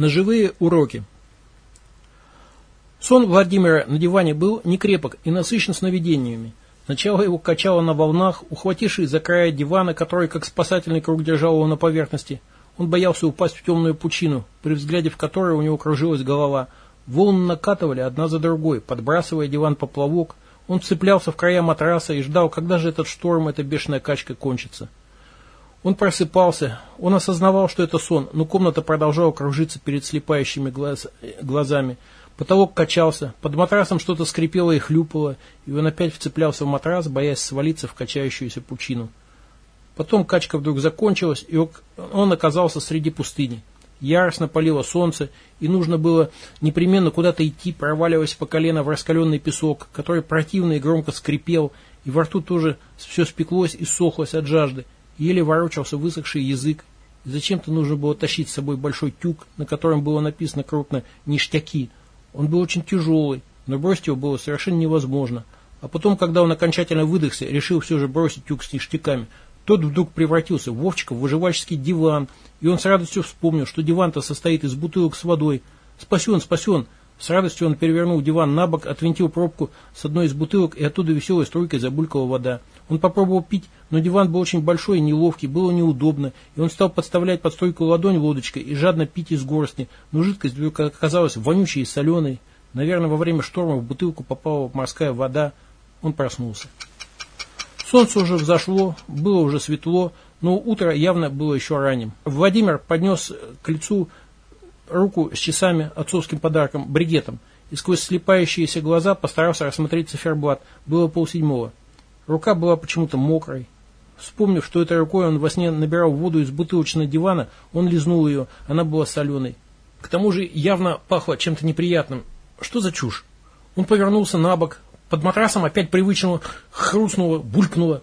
Ножевые уроки. Сон Владимира на диване был некрепок и насыщен сновидениями. Сначала его качало на волнах, ухватившись за края дивана, который как спасательный круг держал его на поверхности. Он боялся упасть в темную пучину, при взгляде в которой у него кружилась голова. Волны накатывали одна за другой, подбрасывая диван поплавок. Он цеплялся в края матраса и ждал, когда же этот шторм, эта бешеная качка кончится. Он просыпался, он осознавал, что это сон, но комната продолжала кружиться перед слепающими глаз, глазами. Потолок качался, под матрасом что-то скрипело и хлюпало, и он опять вцеплялся в матрас, боясь свалиться в качающуюся пучину. Потом качка вдруг закончилась, и он оказался среди пустыни. Яростно палило солнце, и нужно было непременно куда-то идти, проваливаясь по колено в раскаленный песок, который противно и громко скрипел, и во рту тоже все спеклось и сохлось от жажды. Еле ворочался высохший язык. Зачем-то нужно было тащить с собой большой тюк, на котором было написано крупно «ништяки». Он был очень тяжелый, но бросить его было совершенно невозможно. А потом, когда он окончательно выдохся, решил все же бросить тюк с ништяками, тот вдруг превратился в Вовчика в выживальческий диван, и он с радостью вспомнил, что диван-то состоит из бутылок с водой. «Спасен, спасен!» С радостью он перевернул диван на бок, отвинтил пробку с одной из бутылок, и оттуда веселой струйкой забулькала вода. Он попробовал пить, но диван был очень большой и неловкий, было неудобно, и он стал подставлять под стойку ладонь лодочкой и жадно пить из горстни, но жидкость вдруг оказалась вонючей и соленой. Наверное, во время шторма в бутылку попала морская вода. Он проснулся. Солнце уже взошло, было уже светло, но утро явно было еще ранним. Владимир поднес к лицу руку с часами, отцовским подарком, бригетом, и сквозь слепающиеся глаза постарался рассмотреть циферблат. Было полседьмого. Рука была почему-то мокрой. Вспомнив, что этой рукой он во сне набирал воду из бутылочного дивана, он лизнул ее, она была соленой. К тому же явно пахло чем-то неприятным. Что за чушь? Он повернулся на бок, под матрасом опять привычно хрустнуло, булькнуло.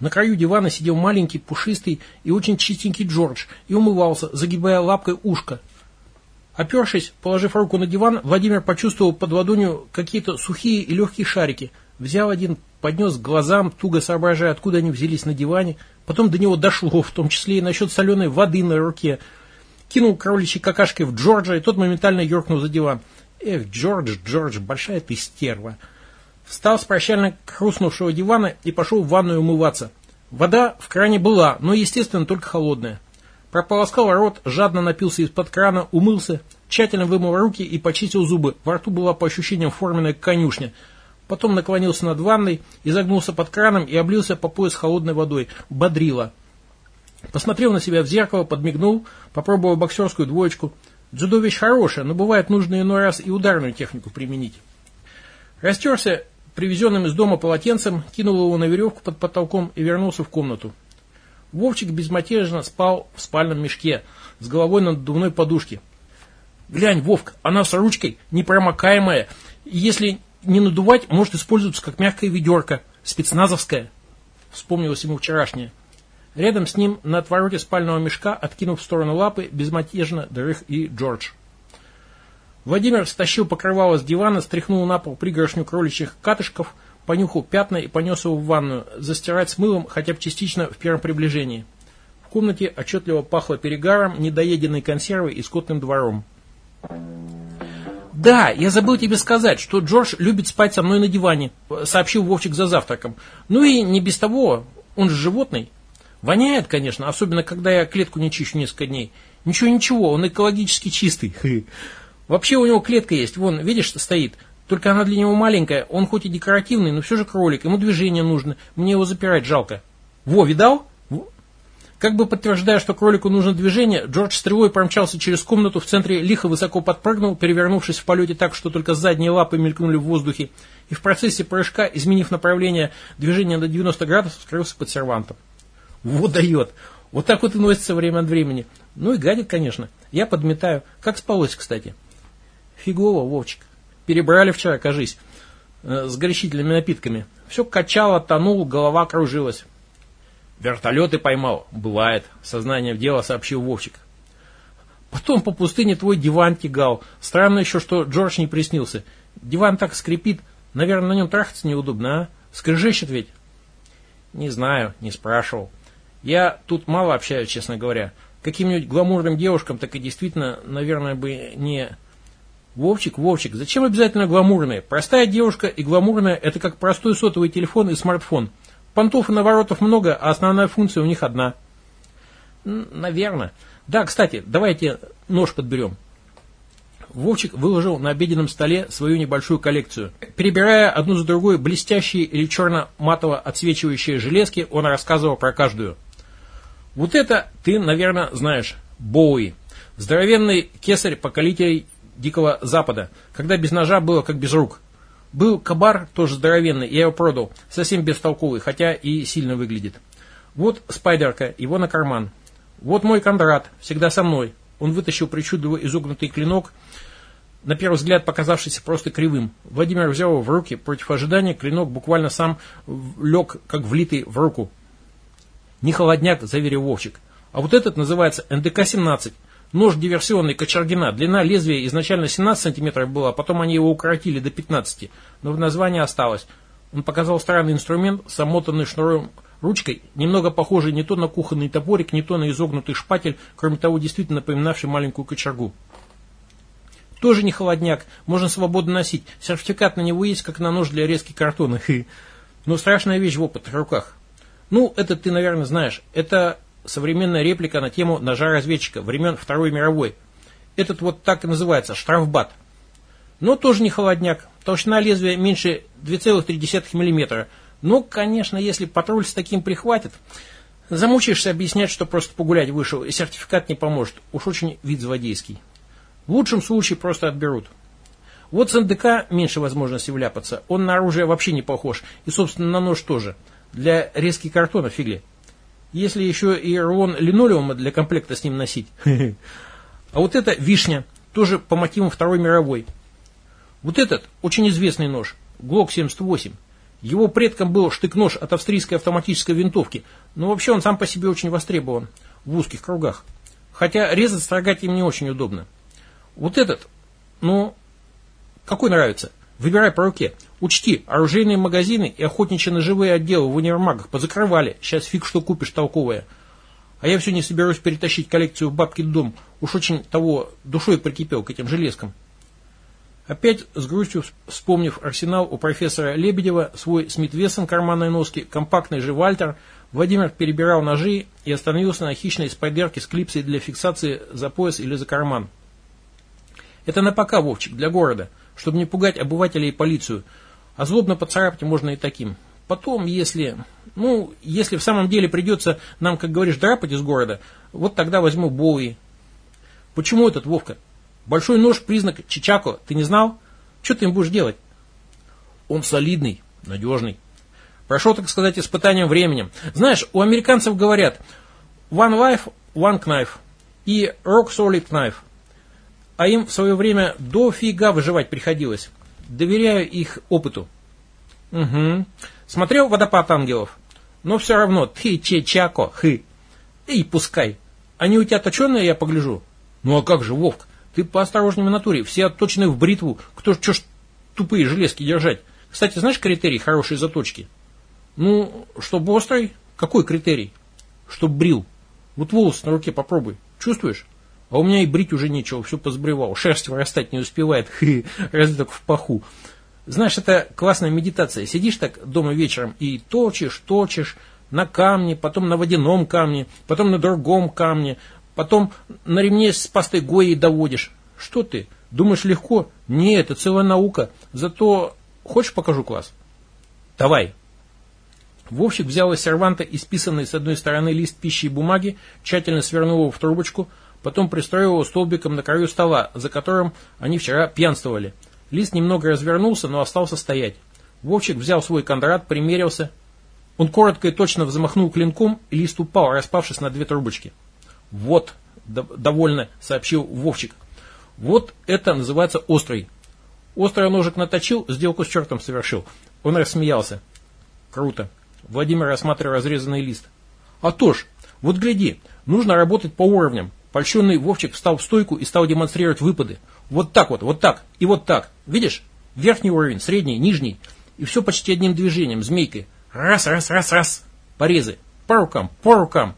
На краю дивана сидел маленький, пушистый и очень чистенький Джордж и умывался, загибая лапкой ушко. Опершись, положив руку на диван, Владимир почувствовал под ладонью какие-то сухие и легкие шарики. Взял один, поднес к глазам, туго соображая, откуда они взялись на диване. Потом до него дошло, в том числе и насчет соленой воды на руке. Кинул кроличьей какашкой в Джорджа, и тот моментально юркнул за диван. Эх, Джордж, Джордж, большая ты стерва. Встал с прощально хрустнувшего дивана и пошел в ванную умываться. Вода в кране была, но, естественно, только холодная. Прополоскал рот, жадно напился из-под крана, умылся, тщательно вымыл руки и почистил зубы. Во рту была по ощущениям форменная конюшня. Потом наклонился над ванной, изогнулся под краном и облился по пояс холодной водой. Бодрило. Посмотрел на себя в зеркало, подмигнул, попробовал боксерскую двоечку. Дзюдо вещь хорошая, но бывает нужно иной раз и ударную технику применить. Растерся привезенным из дома полотенцем, кинул его на веревку под потолком и вернулся в комнату. Вовчик безмятежно спал в спальном мешке с головой на надувной подушке. «Глянь, Вовк, она с ручкой, непромокаемая. Если не надувать, может использоваться как мягкая ведерко, спецназовская». Вспомнилось ему вчерашнее. Рядом с ним на отвороте спального мешка, откинув в сторону лапы, безмятежно дрых и Джордж. Владимир стащил покрывало с дивана, стряхнул на пол пригоршню кроличьих катышков – понюхал пятна и понес его в ванную, застирать с мылом хотя бы частично в первом приближении. В комнате отчетливо пахло перегаром, недоеденной консервой и скотным двором. «Да, я забыл тебе сказать, что Джордж любит спать со мной на диване», сообщил Вовчик за завтраком. «Ну и не без того, он же животный. Воняет, конечно, особенно когда я клетку не чищу несколько дней. Ничего-ничего, он экологически чистый. Вообще у него клетка есть, вон, видишь, стоит. Только она для него маленькая, он хоть и декоративный, но все же кролик, ему движение нужно, мне его запирать жалко. Во, видал? Как бы подтверждая, что кролику нужно движение, Джордж стрелой промчался через комнату, в центре лихо высоко подпрыгнул, перевернувшись в полете так, что только задние лапы мелькнули в воздухе, и в процессе прыжка, изменив направление движения на 90 градусов, скрылся под сервантом. Вот дает! Вот так вот и носится время от времени. Ну и гадит, конечно. Я подметаю. Как спалось, кстати? Фигово, Вовчик. Перебрали вчера, кажись, э, с горячительными напитками. Все качало, тонул, голова кружилась. Вертолеты поймал. Бывает. Сознание в дело сообщил Вовчик. Потом по пустыне твой диван тягал. Странно еще, что Джордж не приснился. Диван так скрипит. Наверное, на нем трахаться неудобно, а? Скрежещет ведь? Не знаю, не спрашивал. Я тут мало общаюсь, честно говоря. Каким-нибудь гламурным девушкам так и действительно, наверное, бы не... Вовчик, Вовчик, зачем обязательно гламурные? Простая девушка и гламурная – это как простой сотовый телефон и смартфон. Понтов и наворотов много, а основная функция у них одна. Наверное. Да, кстати, давайте нож подберем. Вовчик выложил на обеденном столе свою небольшую коллекцию. Перебирая одну за другой блестящие или черно-матово отсвечивающие железки, он рассказывал про каждую. Вот это ты, наверное, знаешь. Боуи. Здоровенный кесарь поколителей Дикого Запада, когда без ножа было как без рук. Был кабар, тоже здоровенный, я его продал, совсем бестолковый, хотя и сильно выглядит. Вот спайдерка, его на карман. Вот мой Кондрат, всегда со мной. Он вытащил причудливо изогнутый клинок, на первый взгляд показавшийся просто кривым. Владимир взял его в руки, против ожидания клинок буквально сам лег, как влитый в руку. Не холодняк, заверил Вовчик. А вот этот называется НДК-17. Нож диверсионный Кочергина. Длина лезвия изначально 17 сантиметров была, потом они его укоротили до 15, но в названии осталось. Он показал странный инструмент с шнуром ручкой, немного похожий не то на кухонный топорик, не то на изогнутый шпатель, кроме того, действительно напоминавший маленькую кочергу. Тоже не холодняк, можно свободно носить. Сертификат на него есть, как на нож для резки картона. Но страшная вещь в опытных руках. Ну, это ты, наверное, знаешь. Это современная реплика на тему ножа-разведчика времен Второй мировой. Этот вот так и называется, штрафбат. Но тоже не холодняк. Толщина лезвия меньше 2,3 мм. Ну, конечно, если патруль с таким прихватит, замучаешься объяснять, что просто погулять вышел, и сертификат не поможет. Уж очень вид злодейский. В лучшем случае просто отберут. Вот с НДК меньше возможности вляпаться. Он на оружие вообще не похож. И, собственно, на нож тоже. Для резки картона фигли. Если еще и рулон линолеума для комплекта с ним носить. А вот это вишня. Тоже по мотивам Второй мировой. Вот этот очень известный нож. Глок 78. Его предком был штык-нож от австрийской автоматической винтовки, но вообще он сам по себе очень востребован в узких кругах. Хотя резать, строгать им не очень удобно. Вот этот, ну, какой нравится? Выбирай по руке. Учти, оружейные магазины и охотничьи ножевые отделы в универмагах позакрывали. Сейчас фиг что купишь толковое. А я все не соберусь перетащить коллекцию в бабкин дом. Уж очень того душой прикипел к этим железкам. Опять с грустью вспомнив арсенал у профессора Лебедева, свой Смит Вессон карманной носки, компактный же Вальтер, Владимир перебирал ножи и остановился на хищной спайдерке с клипсой для фиксации за пояс или за карман. Это на пока, Вовчик, для города, чтобы не пугать обывателей и полицию. А злобно поцарапать можно и таким. Потом, если, ну, если в самом деле придется нам, как говоришь, драпать из города, вот тогда возьму Боуи. Почему этот, Вовка? Большой нож – признак Чичако. Ты не знал? Что ты им будешь делать? Он солидный, надежный. Прошел, так сказать, испытанием временем. Знаешь, у американцев говорят one life, one knife и rock solid knife. А им в свое время дофига выживать приходилось. Доверяю их опыту. Угу. Смотрел «Водопад ангелов»? Но все равно, ты чечако, хы. И пускай. Они у тебя точеные, я погляжу. Ну а как же, Вовк? Ты поосторожнее в натуре, все отточены в бритву. Кто ж, чё ж тупые железки держать? Кстати, знаешь критерий хорошей заточки? Ну, чтобы острый, какой критерий? Чтоб брил. Вот волос на руке попробуй. Чувствуешь? А у меня и брить уже нечего, все позбривал. Шерсть вырастать не успевает, разве так в паху. Знаешь, это классная медитация. Сидишь так дома вечером и точишь, точишь на камне, потом на водяном камне, потом на другом камне, Потом на ремне с пастой Гои доводишь. Что ты? Думаешь легко? Нет, это целая наука. Зато хочешь покажу класс? Давай. Вовчик взял из серванта исписанный с одной стороны лист пищи и бумаги, тщательно свернул его в трубочку, потом пристроил его столбиком на краю стола, за которым они вчера пьянствовали. Лист немного развернулся, но остался стоять. Вовчик взял свой кондрат, примерился. Он коротко и точно взмахнул клинком, и лист упал, распавшись на две трубочки. Вот, довольно сообщил Вовчик. Вот это называется острый. Острый ножик наточил, сделку с чертом совершил. Он рассмеялся. Круто. Владимир рассматривал разрезанный лист. А то ж, вот гляди, нужно работать по уровням. Польщенный Вовчик встал в стойку и стал демонстрировать выпады. Вот так вот, вот так и вот так. Видишь? Верхний уровень, средний, нижний. И все почти одним движением, змейкой. Раз, раз, раз, раз. Порезы. По рукам, по рукам.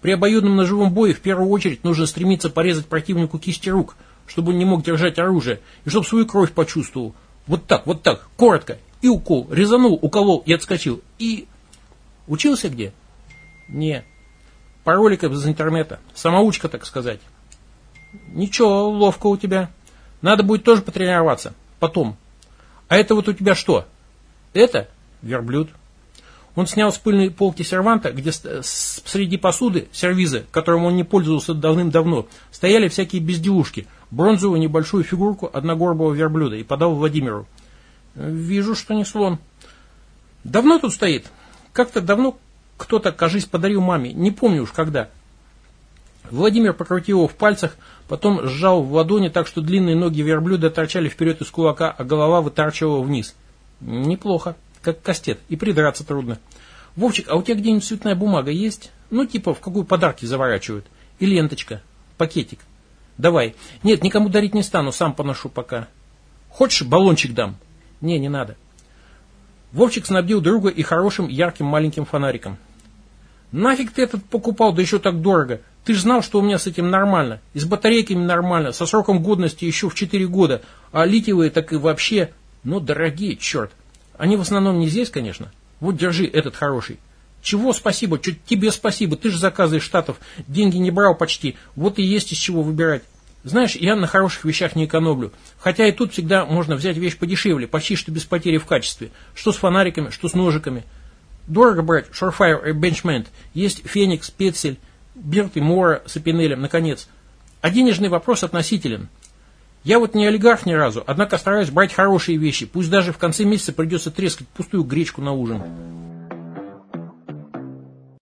При обоюдном ножевом бое в первую очередь нужно стремиться порезать противнику кисти рук, чтобы он не мог держать оружие, и чтобы свою кровь почувствовал. Вот так, вот так, коротко. И укол. Резанул, уколол и отскочил. И... Учился где? Не. По роликам из интернета. Самоучка, так сказать. Ничего, ловко у тебя. Надо будет тоже потренироваться. Потом. А это вот у тебя что? Это верблюд. Он снял с пыльной полки серванта, где среди посуды, сервиза, которым он не пользовался давным-давно, стояли всякие безделушки, бронзовую небольшую фигурку одногорбого верблюда и подал Владимиру. Вижу, что не слон. Давно тут стоит? Как-то давно кто-то, кажись, подарил маме, не помню уж когда. Владимир покрутил его в пальцах, потом сжал в ладони так, что длинные ноги верблюда торчали вперед из кулака, а голова вытарчивала вниз. Неплохо как кастет, и придраться трудно. Вовчик, а у тебя где-нибудь цветная бумага есть? Ну, типа, в какую подарки заворачивают? И ленточка, пакетик. Давай. Нет, никому дарить не стану, сам поношу пока. Хочешь, баллончик дам? Не, не надо. Вовчик снабдил друга и хорошим ярким маленьким фонариком. Нафиг ты этот покупал, да еще так дорого. Ты же знал, что у меня с этим нормально. И с батарейками нормально, со сроком годности еще в 4 года. А литиевые так и вообще... Ну, дорогие, черт. Они в основном не здесь, конечно. Вот держи этот хороший. Чего спасибо? Чуть тебе спасибо. Ты же заказы из Штатов. Деньги не брал почти. Вот и есть из чего выбирать. Знаешь, я на хороших вещах не экономлю. Хотя и тут всегда можно взять вещь подешевле, почти что без потери в качестве. Что с фонариками, что с ножиками. Дорого брать Shorefire и Benchmade. Есть Феникс, Петсель, Бирт и Мора с Эпинелем, наконец. А денежный вопрос относителен. Я вот не олигарх ни разу, однако стараюсь брать хорошие вещи, пусть даже в конце месяца придется трескать пустую гречку на ужин.